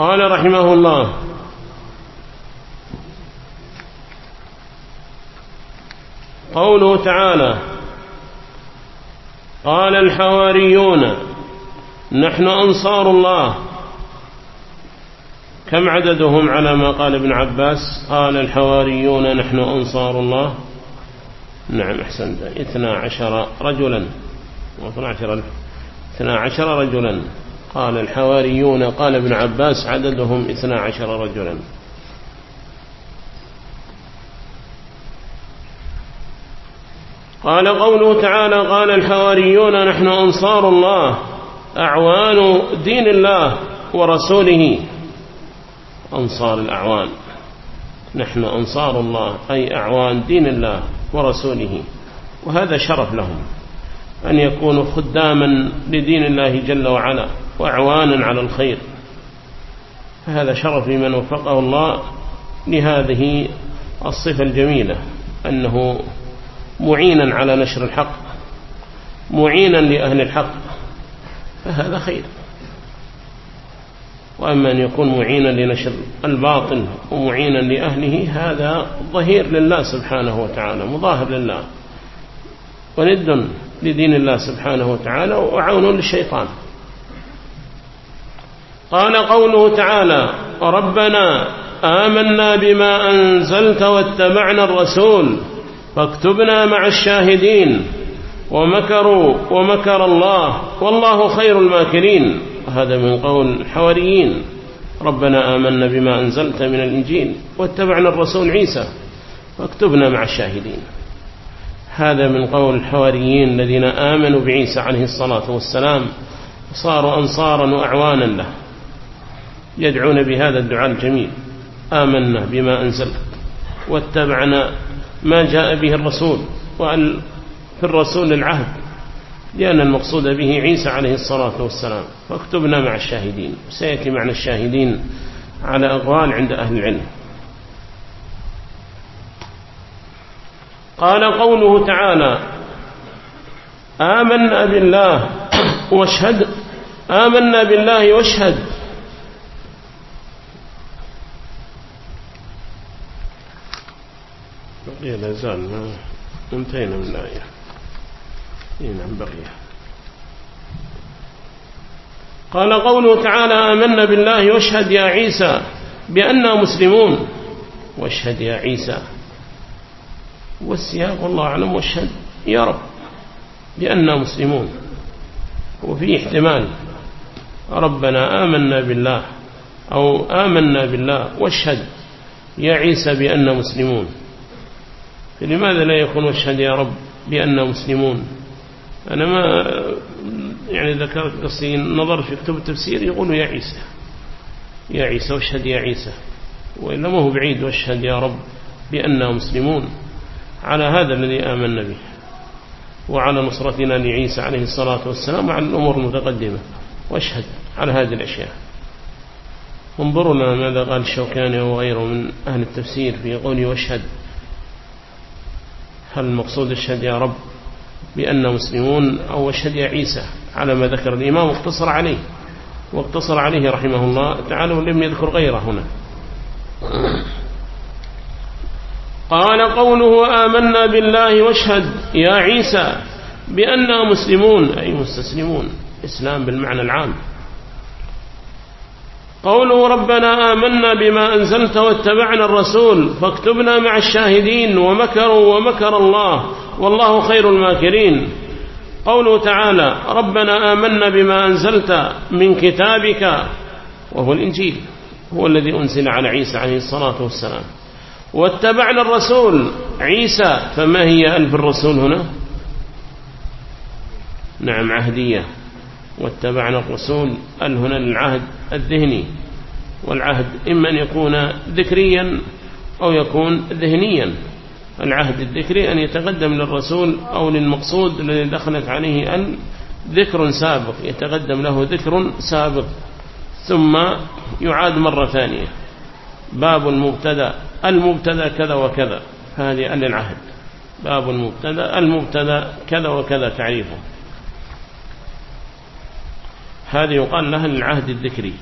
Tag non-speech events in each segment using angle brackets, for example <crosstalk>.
قال رحمه الله. قوله تعالى قال الحواريون نحن أنصار الله. كم عددهم على ما قال ابن عباس؟ قال الحواريون نحن أنصار الله. نعم أحسنت. اثنا عشر رجلا. اثنا عشر رجلا. قال الحواريون قال ابن عباس عددهم اثنا عشر رجلا. قال قوله تعالى قال الحواريون نحن أنصار الله أعوان دين الله ورسوله. أنصار الأعوان. نحن أنصار الله أي أعوان دين الله ورسوله. وهذا شرف لهم. أن يكونوا خداما لدين الله جل وعلا وأعوانا على الخير. فهذا شرف لمن وفقه الله لهذه الصفة الجميلة أنه معينا على نشر الحق معينا لأهل الحق فهذا خير. وأما أن يكون معينا لنشر الباطل ومعينا لأهله هذا ظهير لله سبحانه وتعالى مظاهر لله. وند لدين الله سبحانه وتعالى وعون للشيطان. قال قوله تعالى ربنا آمنا بما أنزلت واتبعنا الرسول فاكتبنا مع الشاهدين ومكروا ومكر الله والله خير الماكرين. هذا من قول الحواريين ربنا آمنا بما أنزلت من الإنجيل واتبعنا الرسول عيسى فاكتبنا مع الشاهدين. هذا من قول الحواريين الذين آمنوا بعيسى عليه الصلاة والسلام صاروا أنصارا وأعوانا له يدعون بهذا الدعاء الجميل آمنا بما أنزلت واتبعنا ما جاء به الرسول وأن في الرسول العهد لأن المقصود به عيسى عليه الصلاة والسلام فاكتبنا مع الشاهدين سيأتي معنى الشاهدين على أقوال عند أهل العلم. قال قوله تعالى آمنا بالله واشهد آمنا بالله واشهد. بقي لا زال انتهينا من الآية. نعم بقي. قال قوله تعالى آمنا بالله واشهد يا عيسى بأننا مسلمون. واشهد يا عيسى. والسياق والله أعلم واشهد يا رب. بأننا مسلمون. وفي احتمال. ربنا آمنا بالله. أو آمنا بالله واشهد يا عيسى بأننا مسلمون. فلماذا لا يكون واشهد يا رب بأننا مسلمون؟ أنا ما يعني ذكرت قصي نظر في كتب التفسير يقولوا يا عيسى. يا عيسى واشهد يا عيسى. وإلا ما هو بعيد واشهد يا رب بأننا مسلمون. على هذا الذي آمنا به وعلى نصرتنا لعيسى عليه الصلاة والسلام وعلى الأمور المتقدمة. واشهد على هذه الأشياء. انظروا لنا ماذا قال الشوكاني وغيره من أهل التفسير في قوله واشهد. هل المقصود اشهد يا رب بأن مسلمون أو اشهد يا عيسى على ما ذكر الإمام واقتصر عليه. واقتصر عليه رحمه الله تعالى ولم يذكر غيره هنا. قال قوله آمنا بالله واشهد يا عيسى بأننا مسلمون أي مستسلمون إسلام بالمعنى العام. قوله ربنا آمنا بما أنزلت واتبعنا الرسول فاكتبنا مع الشاهدين ومكروا ومكر الله والله خير الماكرين. قوله تعالى ربنا آمنا بما أنزلت من كتابك وهو الإنجيل هو الذي أنزل على عيسى عليه الصلاة والسلام. واتبعنا الرسول عيسى فما هي ألف الرسول هنا؟ نعم عهدية. واتبعنا الرسول أل هنا العهد الذهني؟ والعهد إما أن يكون ذكريا أو يكون ذهنيا. العهد الذكري أن يتقدم للرسول أو للمقصود الذي دخلت عليه أن ذكر سابق يتقدم له ذكر سابق ثم يعاد مرة ثانية. باب المبتدا المبتدا كذا وكذا هذه العهد. باب المبتدا المبتدا كذا وكذا تعريفه. هذه يقال لها العهد الذكري.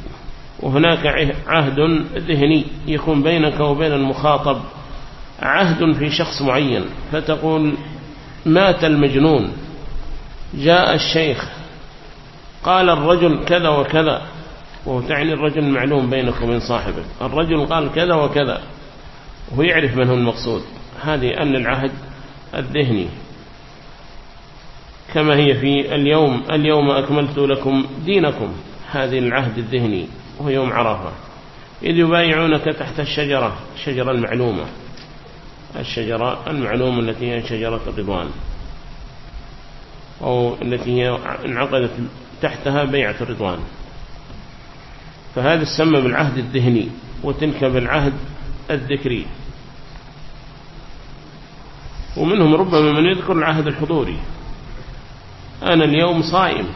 وهناك عهد ذهني يكون بينك وبين المخاطب. عهد في شخص معين فتقول مات المجنون جاء الشيخ قال الرجل كذا وكذا. وهو تعني الرجل معلوم بينك وبين صاحبك الرجل قال كذا وكذا وهو يعرف من هو المقصود. هذه أن العهد الذهني. كما هي في اليوم اليوم أكملت لكم دينكم. هذه العهد الذهني وهو يوم عرفة. إذ يبايعونك تحت الشجرة الشجرة المعلومة. الشجرة المعلومة التي هي شجرة الرضوان. أو التي هي انعقدت تحتها بيعة الرضوان. فهذا السمى بالعهد الذهني وتلك بالعهد الذكري. ومنهم ربما من يذكر العهد الحضوري. أنا اليوم صائم.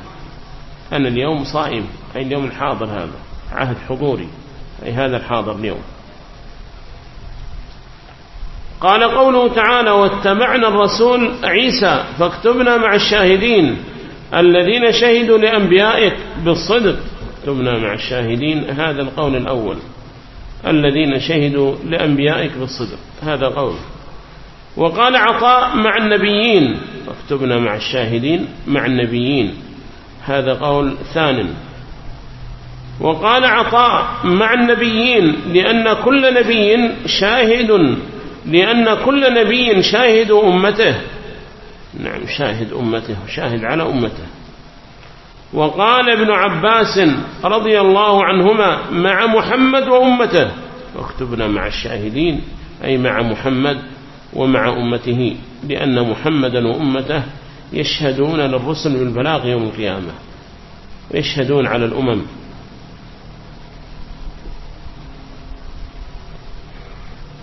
أنا اليوم صائم. أي اليوم الحاضر هذا. عهد حضوري. أي هذا الحاضر اليوم. قال قوله تعالى واتبعنا الرسول عيسى فاكتبنا مع الشاهدين الذين شهدوا لأنبيائك بالصدق اكتبنا مع الشاهدين هذا القول الأول. الذين شهدوا لأنبيائك بالصدق هذا قول وقال عطاء مع النبيين فاكتبنا مع الشاهدين مع النبيين هذا قول ثان. وقال عطاء مع النبيين لأن كل نبي شاهد لأن كل نبي شاهد أمته. نعم شاهد أمته شاهد على أمته. وقال ابن عباس رضي الله عنهما مع محمد وأمته واكتبنا مع الشاهدين أي مع محمد ومع أمته لأن محمدا وأمته يشهدون للرسل بالبلاغ يوم القيامة ويشهدون على الأمم.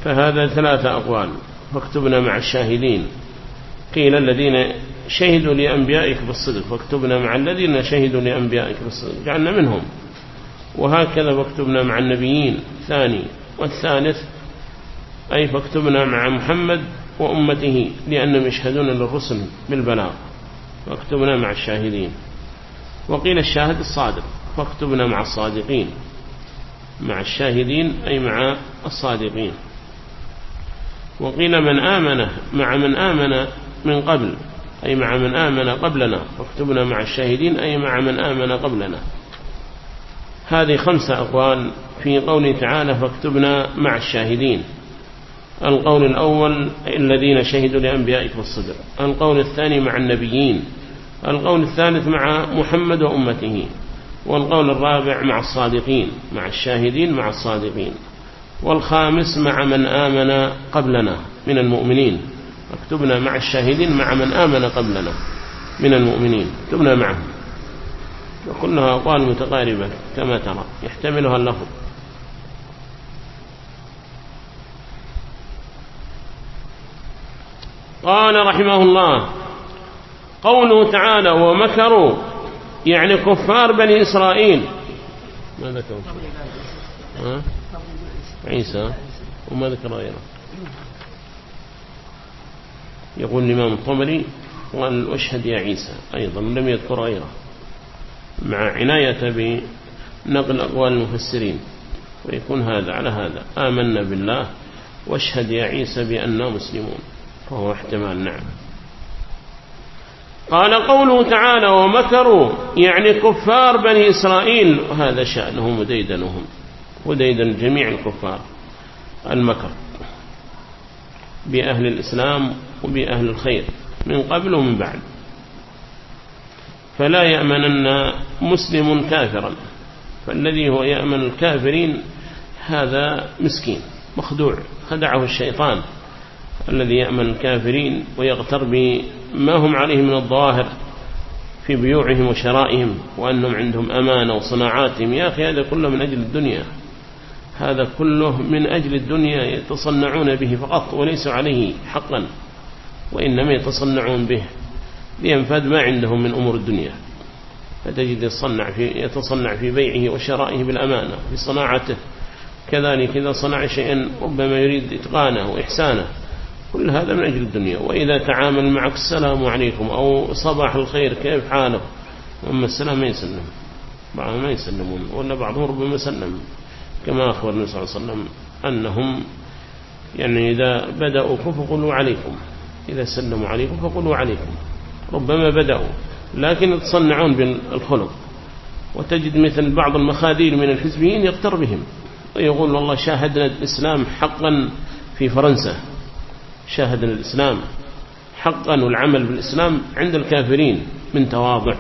فهذا ثلاثة أقوال فاكتبنا مع الشاهدين. قيل الذين شهدوا لأنبيائك بالصدق فاكتبنا مع الذين شهدوا لأنبيائك بالصدق جعلنا منهم. وهكذا فاكتبنا مع النبيين ثاني والثالث أي فاكتبنا مع محمد وأمته لأنهم يشهدون للرسل بالبلاغ. فاكتبنا مع الشاهدين. وقيل الشاهد الصادق فاكتبنا مع الصادقين. مع الشاهدين أي مع الصادقين. وقيل من آمن مع من آمن من قبل أي مع من آمن قبلنا واكتبنا مع الشاهدين أي مع من آمن قبلنا. هذه خمسة أقوال في قوله تعالى فاكتبنا مع الشاهدين القول الأول الذين شهدوا لأنبيائك بالصدر القول الثاني مع النبيين القول الثالث مع محمد وأمته والقول الرابع مع الصادقين مع الشاهدين مع الصادقين والخامس مع من آمن قبلنا من المؤمنين اكتبنا مع الشاهدين مع من آمن قبلنا من المؤمنين. اكتبنا معهم. وكلها أقوال متقاربة كما ترى يحتملها اللفظ. قال رحمه الله قوله تعالى ومكروا يعني كفار بني إسرائيل. ما ذكروا عيسى. وما ذكر غيره. يقول الإمام الطبري وأن واشهد يا عيسى أيضا لم يذكر غيره مع عناية بنقل أقوال المفسرين ويكون هذا على هذا آمنا بالله واشهد يا عيسى بأننا مسلمون فهو احتمال نعم قال قوله تعالى ومكروا يعني كفار بني إسرائيل وهذا شأنهم وديدنهم وديدن جميع الكفار المكر بأهل الإسلام وبأهل الخير من قبل ومن بعد. فلا يأمنن مسلم كافرا. فالذي هو يأمن الكافرين هذا مسكين مخدوع. خدعه الشيطان. الذي يأمن الكافرين ويغتر بما هم عليه من الظاهر في بيوعهم وشرائهم وأنهم عندهم أمانة وصناعاتهم. يا أخي هذا كله من أجل الدنيا. هذا كله من أجل الدنيا يتصنعون به فقط وليس عليه حقا. وإنما يتصنعون به لينفذ ما عندهم من أمور الدنيا. فتجد يتصنع في, يتصنع في بيعه وشرائه بالأمانة في صناعته. كذلك إذا صنع شيئا ربما يريد إتقانه وإحسانه. كل هذا من أجل الدنيا. وإذا تعامل معك السلام عليكم أو صباح الخير كيف حاله أما السلام ما يسلم. بعضهم ما يسلمون ولا بعضهم ربما سلم. كما أخبر النبي صلى الله عليه وسلم أنهم يعني إذا بدأوا فقلوا عليكم. إذا سلموا عليكم فقلوا عليكم. ربما بدأوا لكن يتصنعون بالخلق وتجد مثل بعض المخاذيل من الحزبيين يغتر بهم. ويقول والله شاهدنا الإسلام حقا في فرنسا. شاهدنا الإسلام حقا والعمل بالإسلام عند الكافرين من تواضع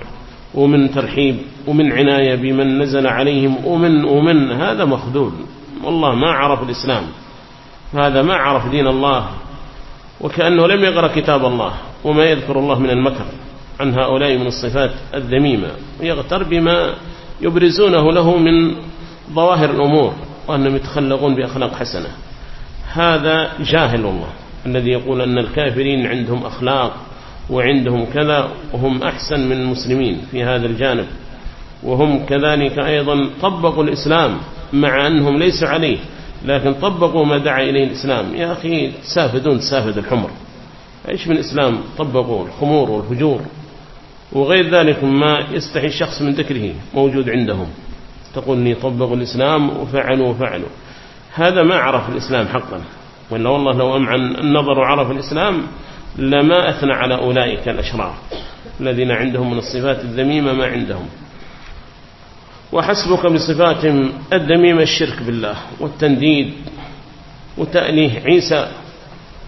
ومن ترحيب ومن عناية بمن نزل عليهم ومن ومن. هذا مخذول. والله ما عرف الإسلام. هذا ما عرف دين الله. وكأنه لم يقرأ كتاب الله وما يذكر الله من المكر عن هؤلاء من الصفات الذميمة. ويغتر بما يبرزونه له من ظواهر الأمور وأنهم يتخلقون بأخلاق حسنة. هذا جاهل الله الذي يقول أن الكافرين عندهم أخلاق وعندهم كذا وهم أحسن من المسلمين في هذا الجانب. وهم كذلك أيضا طبقوا الإسلام مع أنهم ليسوا عليه. لكن طبقوا ما دعا إليه الإسلام. يا أخي تسافدون تسافد الحمر. إيش من الإسلام طبقوا الخمور والفجور. وغير ذلك ما يستحي الشخص من ذكره موجود عندهم. تقول لي طبقوا الإسلام وفعلوا وفعلوا. هذا ما عرف الإسلام حقا. وإلا والله لو أمعن النظر وعرف الإسلام لما أثنى على أولئك الأشرار. الذين عندهم من الصفات الذميمة ما عندهم. وحسبك بصفاتهم الذميمة الشرك بالله والتنديد وتأليه عيسى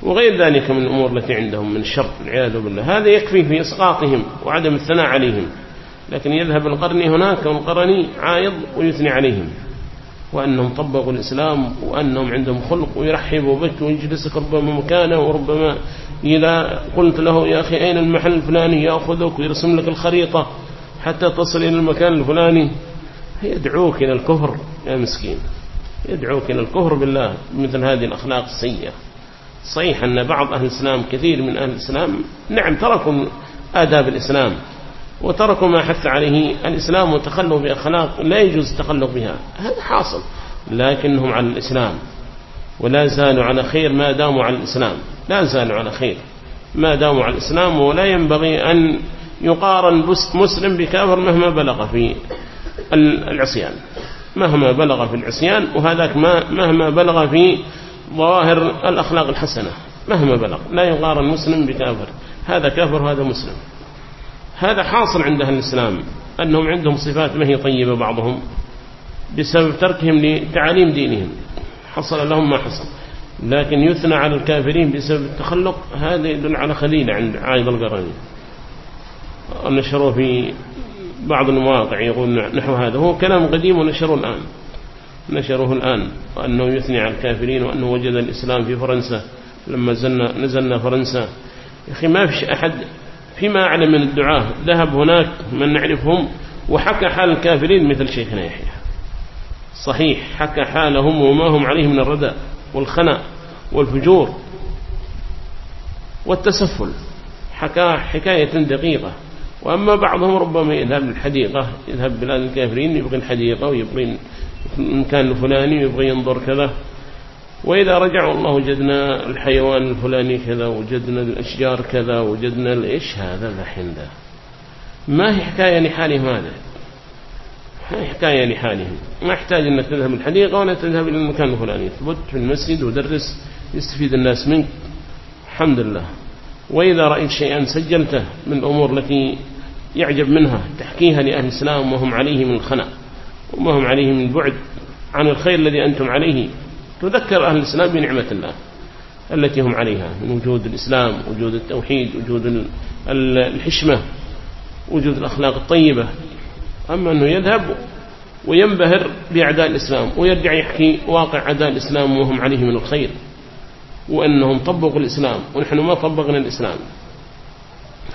وغير ذلك من الأمور التي عندهم من الشر العياذ بالله. هذا يكفي في إسقاطهم وعدم الثناء عليهم لكن يذهب القرني هناك والقرني عايض ويثني عليهم وأنهم طبقوا الإسلام وأنهم عندهم خلق ويرحبوا بك ويجلسك ربما مكانه وربما إذا قلت له يا أخي أين المحل الفلاني يأخذك ويرسم لك الخريطة حتى تصل إلى المكان الفلاني. يدعوك إلى الكفر يا مسكين. يدعوك إلى الكفر بالله مثل هذه الأخلاق السيئة. صحيح أن بعض أهل الإسلام كثير من أهل الإسلام نعم تركوا آداب الإسلام وتركوا ما حث عليه الإسلام وتخلوا بأخلاق لا يجوز التخلق بها. هذا حاصل. لكنهم على الإسلام. ولا زالوا على خير ما داموا على الإسلام. لا زالوا على خير ما داموا على الإسلام ولا ينبغي أن يقارن مسلم بكافر مهما بلغ في العصيان. مهما بلغ في العصيان وهذاك مهما بلغ في ظواهر الأخلاق الحسنة. مهما بلغ. لا يقارن مسلم بكافر. هذا كافر وهذا مسلم. هذا حاصل عند أهل الإسلام أنهم عندهم صفات ما هي طيبة بعضهم بسبب تركهم لتعاليم دينهم. حصل لهم ما حصل. لكن يثنى على الكافرين بسبب التخلق. هذا يدل على خليلة عند عايد القراني نشروا في بعض المواقع يقول نحو هذا هو كلام قديم ونشره الآن. نشره الآن وأنه يثني على الكافرين وأنه وجد الإسلام في فرنسا. لما زلنا نزلنا فرنسا. يا أخي ما فيش أحد فيما أعلم من الدعاة. ذهب هناك من نعرفهم وحكى حال الكافرين مثل شيخنا يحيى. صحيح حكى حالهم وما هم عليه من الردى والخنا والفجور والتسفل. حكى حكاية دقيقة. وأما بعضهم ربما يذهب للحديقة يذهب بلاد الكافرين يبغي الحديقة ويبغي المكان الفلاني ويبغي ينظر كذا. وإذا رجعوا الله وجدنا الحيوان الفلاني كذا وجدنا الأشجار كذا وجدنا إيش هذا الحين ده؟ ما هي حكاية لحالهم هذا. هي حكاية لحالهم. ما يحتاج أنك تذهب الحديقة ولا تذهب إلى المكان الفلاني. تبت في المسجد ودرس يستفيد الناس منك. الحمد لله. وإذا رأيت شيئا سجلته من الأمور التي يعجب منها تحكيها لأهل الإسلام وهم عليه من الخناء وما هم عليه من البعد عن الخير الذي أنتم عليه. تذكر أهل الإسلام بنعمة الله التي هم عليها من وجود الإسلام وجود التوحيد وجود الحشمة وجود الأخلاق الطيبة. أما أنه يذهب وينبهر بأعداء الإسلام ويرجع يحكي واقع أعداء الإسلام وهم عليه من الخير وأنهم طبقوا الإسلام ونحن ما طبقنا الإسلام.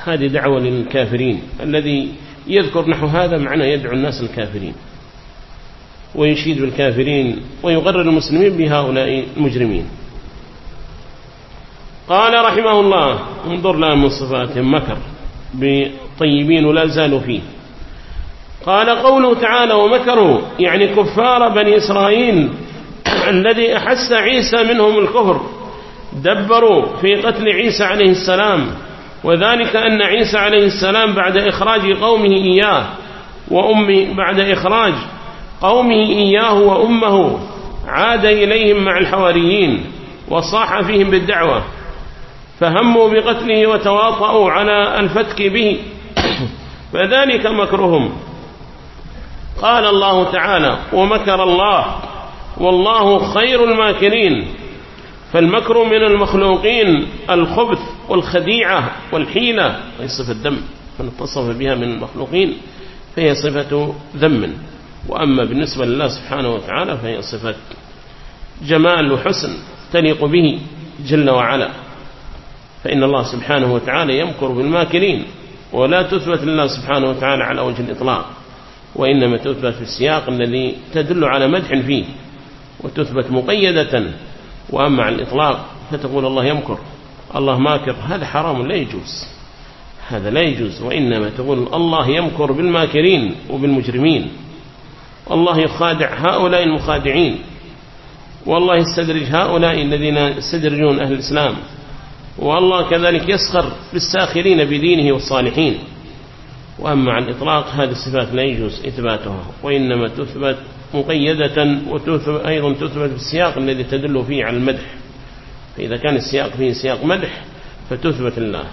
هذه دعوة للكافرين. الذي يذكر نحو هذا معنى يدعو الناس الكافرين ويشيد بالكافرين ويغرر المسلمين بهؤلاء المجرمين. قال رحمه الله انظر لها من صفاتهم مكر بطيبين ولا زالوا فيه. قال قوله تعالى ومكروا يعني كفار بني إسرائيل <clears throat> الذي أحس عيسى منهم الكفر دبروا في قتل عيسى عليه السلام. وذلك أن عيسى عليه السلام بعد إخراج قومه إياه وأمه بعد إخراج قومه إياه وأمه عاد إليهم مع الحواريين وصاح فيهم بالدعوة فهموا بقتله وتواطؤوا على الفتك به <coughs> فذلك مكرهم. قال الله تعالى ومكر الله والله خير الماكرين. فالمكر من المخلوقين الخبث والخديعة والحيلة هي صفة دم من اتصف بها من المخلوقين فهي صفة ذم وأما بالنسبة لله سبحانه وتعالى فهي صفة جمال وحسن تليق به جل وعلا. فإن الله سبحانه وتعالى يمكر بالماكرين ولا تثبت لله سبحانه وتعالى على وجه الإطلاق وإنما تثبت في السياق الذي تدل على مدح فيه وتثبت مقيدة وأما على الإطلاق فتقول الله يمكر الله ماكر هذا حرام لا يجوز هذا لا يجوز وإنما تقول الله يمكر بالماكرين وبالمجرمين الله يخادع هؤلاء المخادعين والله يستدرج هؤلاء الذين يستدرجون أهل الإسلام والله كذلك يسخر بالساخرين بدينه والصالحين. وأما على الإطلاق هذه الصفات لا يجوز إثباتها وإنما تثبت مقيدة وأيضا تثبت في السياق الذي تدل فيه على المدح. فإذا كان السياق فيه سياق مدح فتثبت الله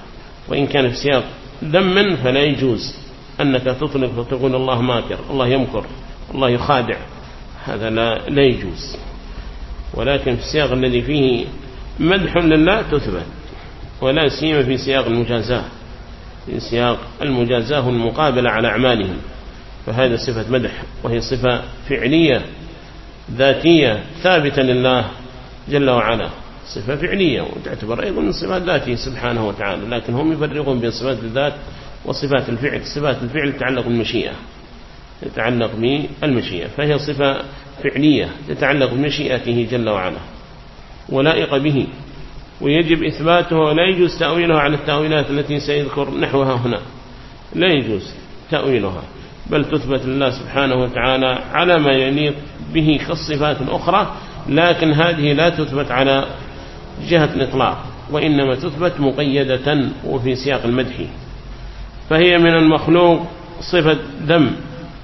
وإن كان في سياق ذم فلا يجوز أنك تطلق وتقول الله ماكر الله يمكر الله يخادع. هذا لا, لا يجوز. ولكن في السياق الذي فيه مدح لله تثبت ولا سيما في سياق المجازاة. في سياق المجازاة المقابلة على أعمالهم. فهذا صفة مدح وهي صفة فعلية ذاتية ثابتة لله جل وعلا. صفة فعلية وتعتبر أيضا من صفات ذاته سبحانه وتعالى. لكن هم يفرقون بين صفات الذات وصفات الفعل. صفات الفعل تتعلق بالمشيئة تتعلق بالمشيئة. فهي صفة فعلية تتعلق بمشيئته جل وعلا. ولائق به. ويجب إثباته ولا يجوز تأويلها على التأويلات التي سيذكر نحوها هنا. لا يجوز تأويلها بل تثبت لله سبحانه وتعالى على ما يليق به كالصفات الأخرى لكن هذه لا تثبت على جهة الإطلاق وإنما تثبت مقيدة وفي سياق المدح. فهي من المخلوق صفة ذم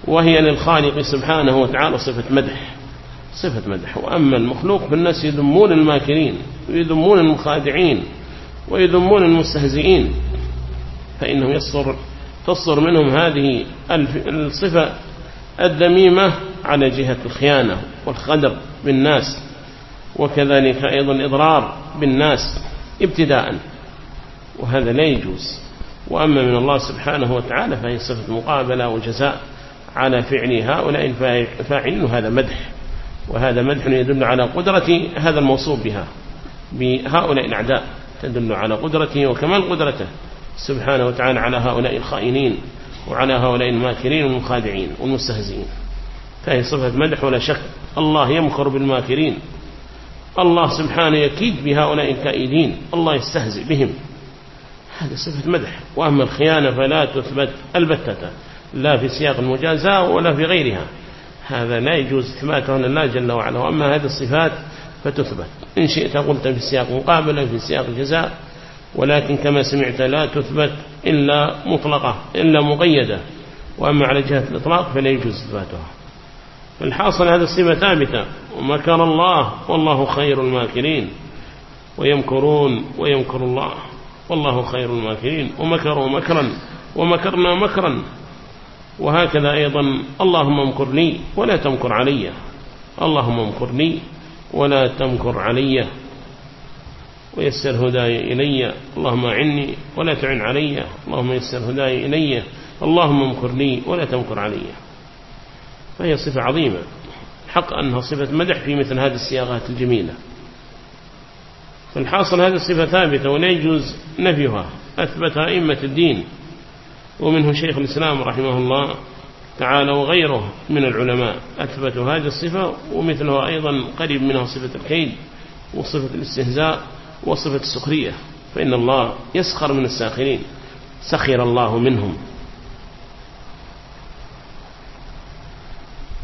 وهي للخالق سبحانه وتعالى صفة مدح. صفة مدح. وأما المخلوق فالناس يذمون الماكرين ويذمون المخادعين ويذمون المستهزئين. فإنه يصر تصر منهم هذه الصفة الذميمة على جهة الخيانة والخدر بالناس وكذلك أيضا إضرار بالناس ابتداء. وهذا لا يجوز. وأما من الله سبحانه وتعالى فهي صفة مقابلة وجزاء على فعل هؤلاء الفاعلين وهذا مدح. وهذا مدح يدل على قدرة هذا الموصوف بها بهؤلاء الأعداء تدل على قدرته وكمال قدرته سبحانه وتعالى على هؤلاء الخائنين وعلى هؤلاء الماكرين والمخادعين والمستهزئين. فهي صفة مدح ولا شك الله يمكر بالماكرين الله سبحانه يكيد بهؤلاء الكائدين الله يستهزئ بهم. هذا صفة مدح وأما الخيانة فلا تثبت البتة لا في سياق المجازاة ولا في غيرها. هذا لا يجوز إثباته لله جل وعلا وأما هذه الصفات فتثبت. إن شئت قلت في سياق مقابلة في سياق الجزاء ولكن كما سمعت لا تثبت إلا مطلقة إلا مقيدة. وأما على جهة الإطلاق فلا يجوز إثباتها. فالحاصل هذا الصفة ثابتة. ومكر الله والله خير الماكرين. ويمكرون ويمكر الله والله خير الماكرين. ومكروا مكرا ومكرنا مكرا. وهكذا أيضا اللهم امكر لي ولا تمكر علي. اللهم امكر لي ولا تمكر علي. ويسر هداي إلي. اللهم أعني ولا تعن علي. اللهم يسر هداي إلي. اللهم امكر لي ولا تمكر علي. فهي صفة عظيمة. حق أنها صفة مدح في مثل هذه السياغات الجميلة. فالحاصل هذه الصفة ثابتة ولا يجوز نفيها. أثبتها أئمة الدين. ومنه شيخ الإسلام رحمه الله تعالى وغيره من العلماء. أثبتوا هذه الصفة ومثلها أيضا قريب منها صفة الكيد وصفة الاستهزاء وصفة السخرية. فإن الله يسخر من الساخرين. سخر الله منهم.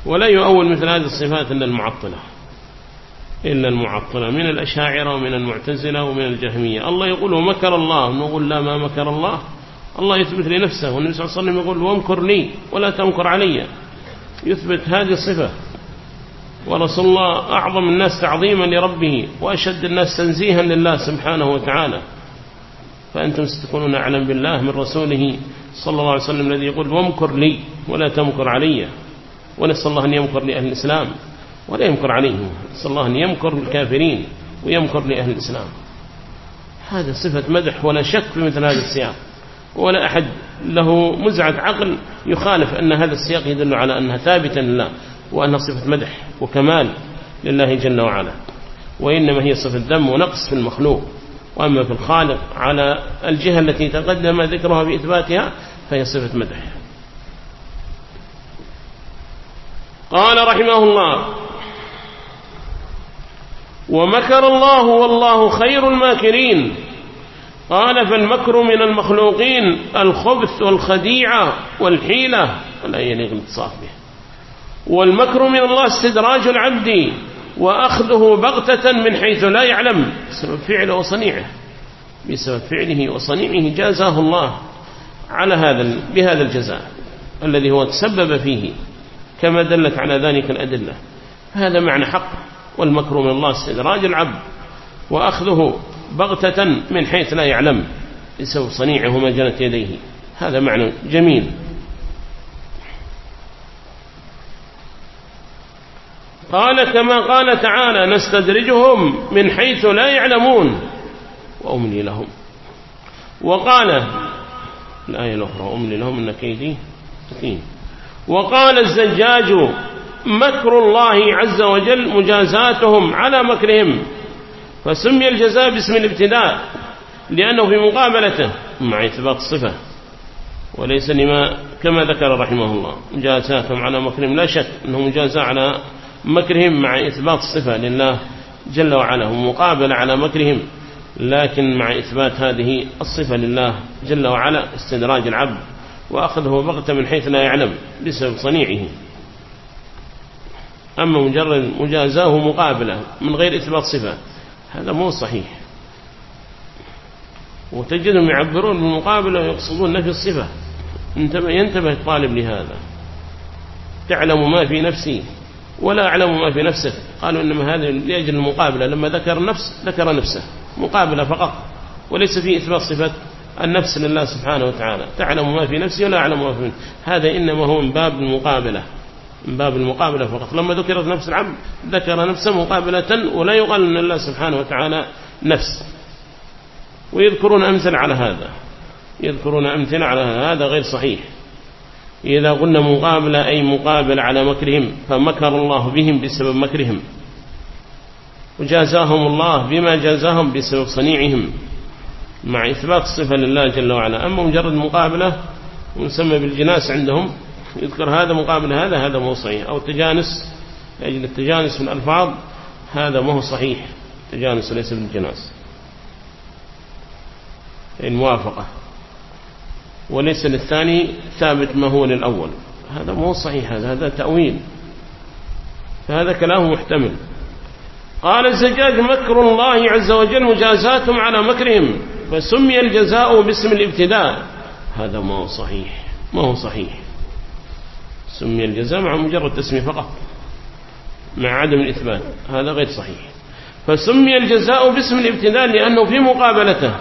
ولا يؤول مثل هذه الصفات إلا المعطلة. إلا المعطلة. من الأشاعرة ومن المعتزلة ومن الجهمية. الله يقول ومكر الله. نقول لا ما مكر الله. الله يثبت لنفسه والنبي صلى الله عليه وسلم يقول وامكر لي ولا تمكر علي. يثبت هذه الصفة. ورسول الله أعظم الناس تعظيما لربه وأشد الناس تنزيها لله سبحانه وتعالى. فأنتم ستكونون أعلم بالله من رسوله صلى الله عليه وسلم الذي يقول وامكر لي ولا تمكر علي. ونسأل الله أن يمكر لأهل الإسلام ولا يمكر عليهم. نسأل الله أن يمكر الكافرين ويمكر لأهل الإسلام. هذا صفة مدح ولا شك في مثل هذا السياق. ولا أحد له مزعة عقل يخالف أن هذا السياق يدل على أنها ثابتة لله وأنها صفة مدح وكمال لله جل وعلا. وإنما هي صفة ذم ونقص في المخلوق. وأما في الخالق على الجهة التي تقدم ذكرها بإثباتها فهي صفة مدح. قال رحمه الله ومكر الله والله خير الماكرين. قال فالمكر من المخلوقين الخبث والخديعة والحيلة ولا يليق الاتصاف به. والمكر من الله استدراج العبد وأخذه بغتة من حيث لا يعلم بسبب فعله وصنيعه. بسبب فعله وصنيعه جازاه الله على هذا بهذا الجزاء الذي هو تسبب فيه كما دلت على ذلك الأدلة. هذا معنى حق. والمكر من الله استدراج العبد وأخذه بغتة من حيث لا يعلم بسبب صنيعه ما جنت يديه. هذا معنى جميل. قال كما قال تعالى نستدرجهم من حيث لا يعلمون. وأملي لهم. وقال الآية الأخرى أملي لهم إن كيدي أكيد وقال الزجاج مكر الله عز وجل مجازاتهم على مكرهم. فسمي الجزاء باسم الابتداء لأنه في مقابلته مع إثبات الصفة وليس لما كما ذكر رحمه الله مجازاتهم على مكرهم. لا شك أنه مجازاة على مكرهم مع إثبات الصفة لله جل وعلا ومقابلة على مكرهم لكن مع إثبات هذه الصفة لله جل وعلا استدراج العبد وأخذه بغتة من حيث لا يعلم بسبب صنيعه. أما مجرد مجازاة مقابلة من غير إثبات صفة. هذا مو صحيح. وتجدهم يعبرون بالمقابلة ويقصدون نفي الصفة. ينتبه الطالب لهذا. تعلم ما في نفسي ولا أعلم ما في نفسك قالوا إنما هذا لأجل المقابلة. لما ذكر النفس ذكر نفسه. مقابلة فقط. وليس في إثبات صفة النفس لله سبحانه وتعالى. تعلم ما في نفسي ولا أعلم ما في نفسي. هذا إنما هو من باب المقابلة. من باب المقابلة فقط. لما ذكرت نفس العبد ذكر نفسه مقابلة ولا يقال أن الله سبحانه وتعالى نفس. ويذكرون أمثل على هذا. يذكرون أمثلة على هذا غير صحيح. إذا قلنا مقابلة أي مقابل على مكرهم فمكر الله بهم بسبب مكرهم. وجازاهم الله بما جازاهم بسبب صنيعهم. مع إثبات الصفة لله جل وعلا. أما مجرد مقابلة ونسمى بالجناس عندهم يذكر هذا مقابل هذا هذا مو صحيح. أو التجانس لأجل التجانس من الألفاظ هذا مو صحيح. التجانس ليس بالجناس الموافقة وليس للثاني ثابت ما هو للأول. هذا مو صحيح هذا هذا تأويل. فهذا كلام محتمل. قال الزجاج مكر الله عز وجل مجازاتهم على مكرهم فسمي الجزاء باسم الابتداء. هذا ما هو صحيح ما هو صحيح. سمي الجزاء مع مجرد تسمية فقط مع عدم الإثبات هذا غير صحيح. فسمي الجزاء باسم الابتداء لأنه في مقابلته.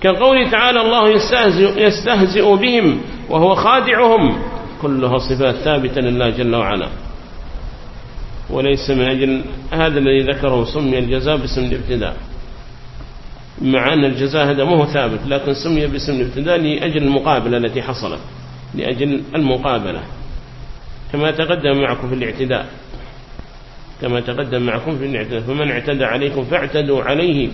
كقول تعالى الله يستهزئ, يستهزئ بهم وهو خادعهم كلها صفات ثابتة لله جل وعلا. وليس من أجل هذا الذي ذكره سمي الجزاء باسم الابتداء. مع أن الجزاء هذا مو ثابت لكن سمي باسم الابتداء لأجل المقابلة التي حصلت لأجل المقابلة. كما تقدم معكم في الاعتداء. كما تقدم معكم في الاعتداء. فمن اعتدى عليكم فاعتدوا عليه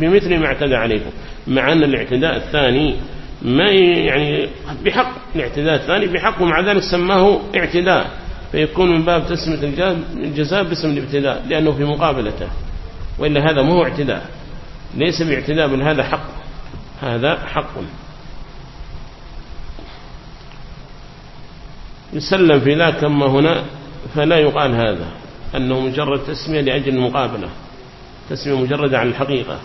بمثل ما اعتدى عليكم. مع أن الاعتداء الثاني ما يعني بحق. الاعتداء الثاني بحق ومع ذلك سماه اعتداء. فيكون من باب تسمية الجزاء باسم الابتداء لأنه في مقابلته. وإلا هذا مو اعتداء. ليس باعتداء بل هذا حق. هذا حق. يسلم في ذاك أما هنا فلا يقال هذا أنه مجرد تسمية لأجل المقابلة تسمية مجردة عن الحقيقة.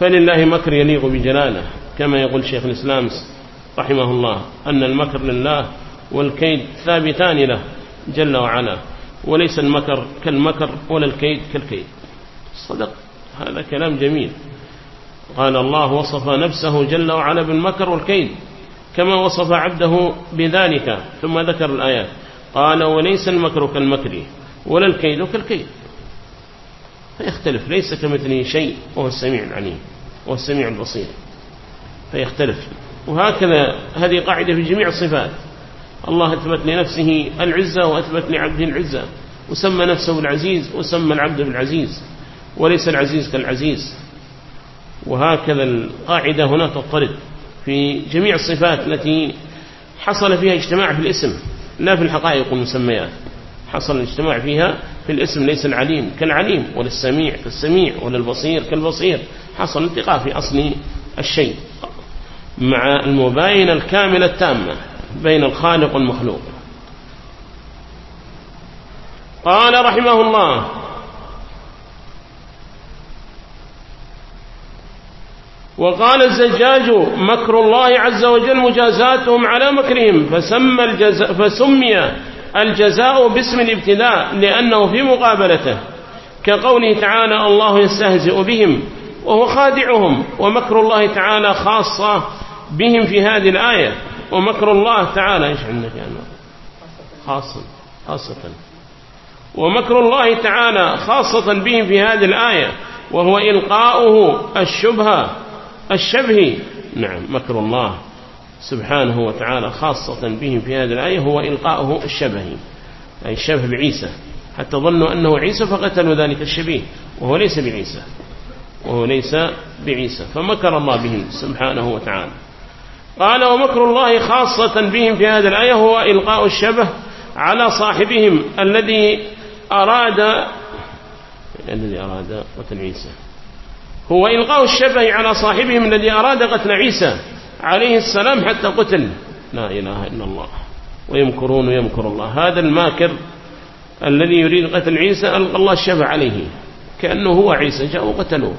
فلله مكر يليق بجلاله كما يقول شيخ الإسلام رحمه الله أن المكر لله والكيد ثابتان له جل وعلا وليس المكر كالمكر ولا الكيد كالكيد. صدق هذا كلام جميل. قال الله وصف نفسه جل وعلا بالمكر والكيد. كما وصف عبده بذلك ثم ذكر الآيات. قال وليس المكر كالمكر ولا الكيد كالكيد. فيختلف ليس كمثله شيء وهو السميع العليم وهو السميع البصير. فيختلف. وهكذا هذه قاعدة في جميع الصفات. الله أثبت لنفسه العزة وأثبت لعبده العزة. وسمى نفسه بالعزيز وسمى العبد بالعزيز. وليس العزيز كالعزيز. وهكذا القاعدة هنا تضطرد في جميع الصفات التي حصل فيها اجتماع في الاسم لا في الحقائق والمسميات. حصل الاجتماع فيها في الاسم ليس العليم كالعليم ولا السميع كالسميع ولا البصير كالبصير. حصل التقاء في أصل الشيء مع المباينة الكاملة التامة بين الخالق والمخلوق. قال رحمه الله وقال الزجاج مكر الله عز وجل مجازاتهم على مكرهم فسمى الجزاء فسمي الجزاء باسم الابتداء لأنه في مقابلته كقوله تعالى الله يستهزئ بهم وهو خادعهم ومكر الله تعالى خاصة بهم في هذه الآية ومكر الله تعالى إيش عندك يعني خاصة خاصة. ومكر الله تعالى خاصة بهم في هذه الآية وهو إلقاؤه الشبهة الشبه. نعم مكر الله سبحانه وتعالى خاصة بهم في هذه الآية هو إلقاؤه الشبه أي الشبه بعيسى. حتى ظنوا أنه عيسى فقتلوا ذلك الشبيه وهو ليس بعيسى وهو ليس بعيسى. فمكر الله بهم سبحانه وتعالى. قال ومكر الله خاصة بهم في هذه الآية هو إلقاء الشبه على صاحبهم الذي أراد الذي أراد قتل عيسى. هو إلقاء الشبه على صاحبهم الذي أراد قتل عيسى عليه السلام حتى قتل. لا إله إلا الله. ويمكرون ويمكر الله. هذا الماكر الذي يريد قتل عيسى ألقى الله الشبه عليه. كأنه هو عيسى. جاءوا قتلوه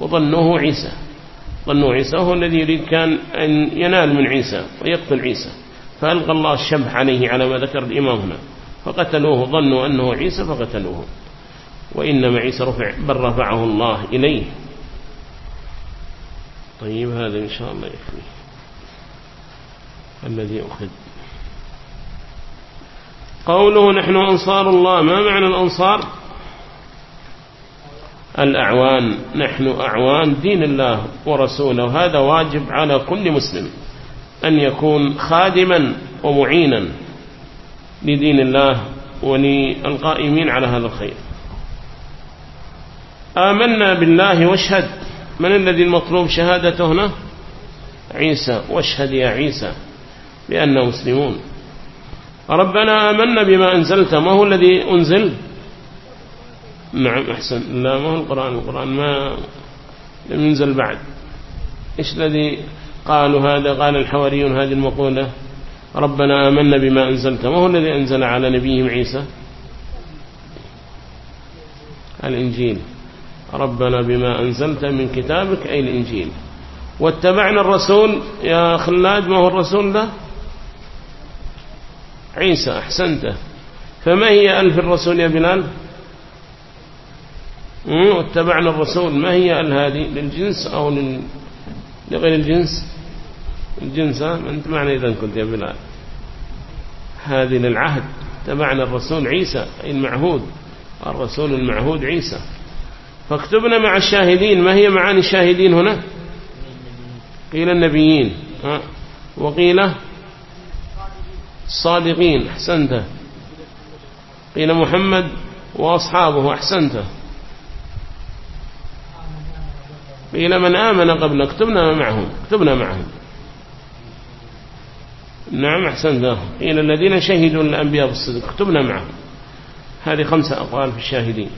وظنوه عيسى. ظنوا عيسى. هو الذي يريد كان أن ينال من عيسى ويقتل عيسى. فألقى الله الشبه عليه على ما ذكر الإمام هنا. فقتلوه. ظنوا أنه عيسى فقتلوه. وإنما عيسى رفع بل رفعه الله إليه. طيب هذا إن شاء الله يكفي. الذي أخذ. قوله نحن أنصار الله. ما معنى الأنصار؟ الأعوان. نحن أعوان دين الله ورسوله. هذا واجب على كل مسلم أن يكون خادما ومعينا لدين الله وللقائمين على هذا الخير. آمنا بالله واشهد من الذي المطلوب شهادته هنا؟ عيسى. واشهد يا عيسى بأننا مسلمون. ربنا آمنا بما أنزلت. ما هو الذي أنزل؟ نعم أحسن. لا ما هو القرآن؟ القرآن ما لم ينزل بعد. إيش الذي قالوا هذا؟ قال الحواريون هذه المقولة. ربنا آمنا بما أنزلت. ما هو الذي أنزل على نبيهم عيسى؟ الإنجيل. ربنا بما أنزلت من كتابك أي الإنجيل. واتبعنا الرسول يا خلاد ما هو الرسول ده؟ عيسى أحسنته. فما هي ألف الرسول يا بلال؟ واتبعنا الرسول. ما هي أل هذه؟ للجنس أو لغير الجنس؟ الجنس أنت معنى إذا كنت يا بلال. هذه للعهد. تبعنا الرسول عيسى أي المعهود. الرسول المعهود عيسى. فاكتبنا مع الشاهدين. ما هي معاني الشاهدين هنا؟ قيل النبيين. وقيل الصادقين. أحسنت. قيل محمد وأصحابه. أحسنت. قيل من آمن قبل. اكتبنا معهم. اكتبنا معهم. نعم أحسنت. قيل الذين شهدوا الأنبياء بالصدق. اكتبنا معهم. هذه خمسة أقوال في الشاهدين.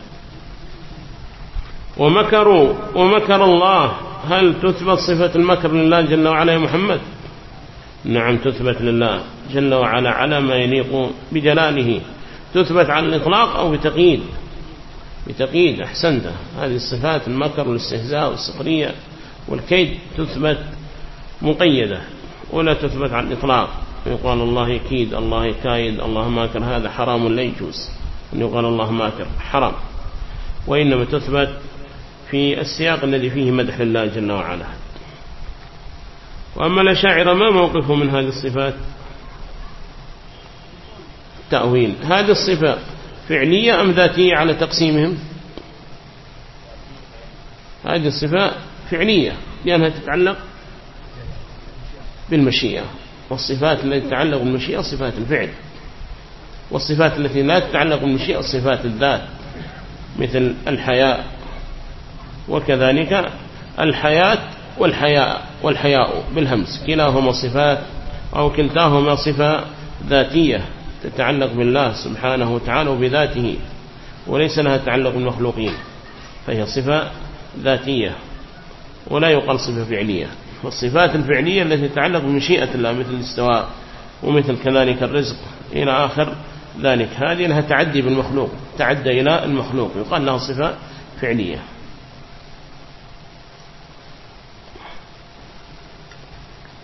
ومكروا ومكر الله. هل تثبت صفة المكر لله جل وعلا يا محمد؟ نعم تثبت لله جل وعلا على ما يليق بجلاله. تثبت على الإطلاق أو بتقييد؟ بتقييد أحسنت. هذه الصفات المكر والاستهزاء والسخرية والكيد تثبت مقيدة ولا تثبت على الإطلاق. يقال الله يكيد الله يكايد الله ماكر هذا حرام لا يجوز. أن يقال الله ماكر حرام. وإنما تثبت في السياق الذي فيه مدح لله جل وعلا. وأما الأشاعر ما موقفه من هذه الصفات؟ تأويل. هذه الصفة فعلية أم ذاتية على تقسيمهم؟ هذه الصفة فعلية لأنها تتعلق بالمشيئة. والصفات التي تتعلق بالمشيئة صفات الفعل. والصفات التي لا تتعلق بالمشيئة صفات الذات مثل الحياء. وكذلك الحياة والحياء والحياء بالهمس. كلاهما صفات أو كلتاهما صفة ذاتية تتعلق بالله سبحانه وتعالى وبذاته وليس لها تعلق بالمخلوقين فهي صفة ذاتية ولا يقال صفة فعلية. والصفات الفعلية التي تتعلق بمشيئة الله مثل الاستواء ومثل كذلك الرزق إلى آخر ذلك. هذه لها تعدي بالمخلوق تعدى إلى المخلوق يقال لها صفة فعلية.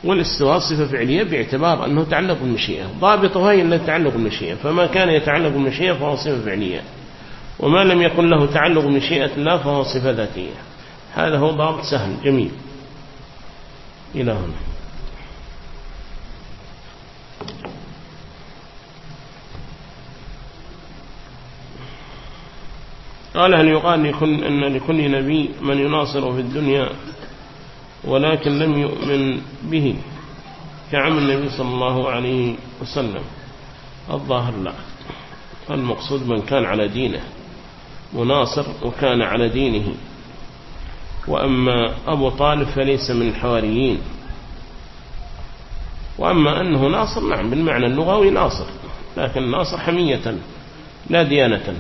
والاستواء صفة فعلية باعتبار أنه تعلق بالمشيئة. ضابطها هي التي تعلق بالمشيئة. فما كان يتعلق بالمشيئة فهو صفة فعلية وما لم يكن له تعلق بمشيئة الله فهو صفة ذاتية. هذا هو ضابط سهل جميل. إلى هنا. قال هل يقال أن لكل نبي من يناصر في الدنيا ولكن لم يؤمن به كعم النبي صلى الله عليه وسلم. الظاهر لا. المقصود من كان على دينه مناصر وكان على دينه. وأما أبو طالب فليس من الحواريين. وأما أنه ناصر نعم بالمعنى اللغوي ناصر لكن ناصر حمية لا ديانة.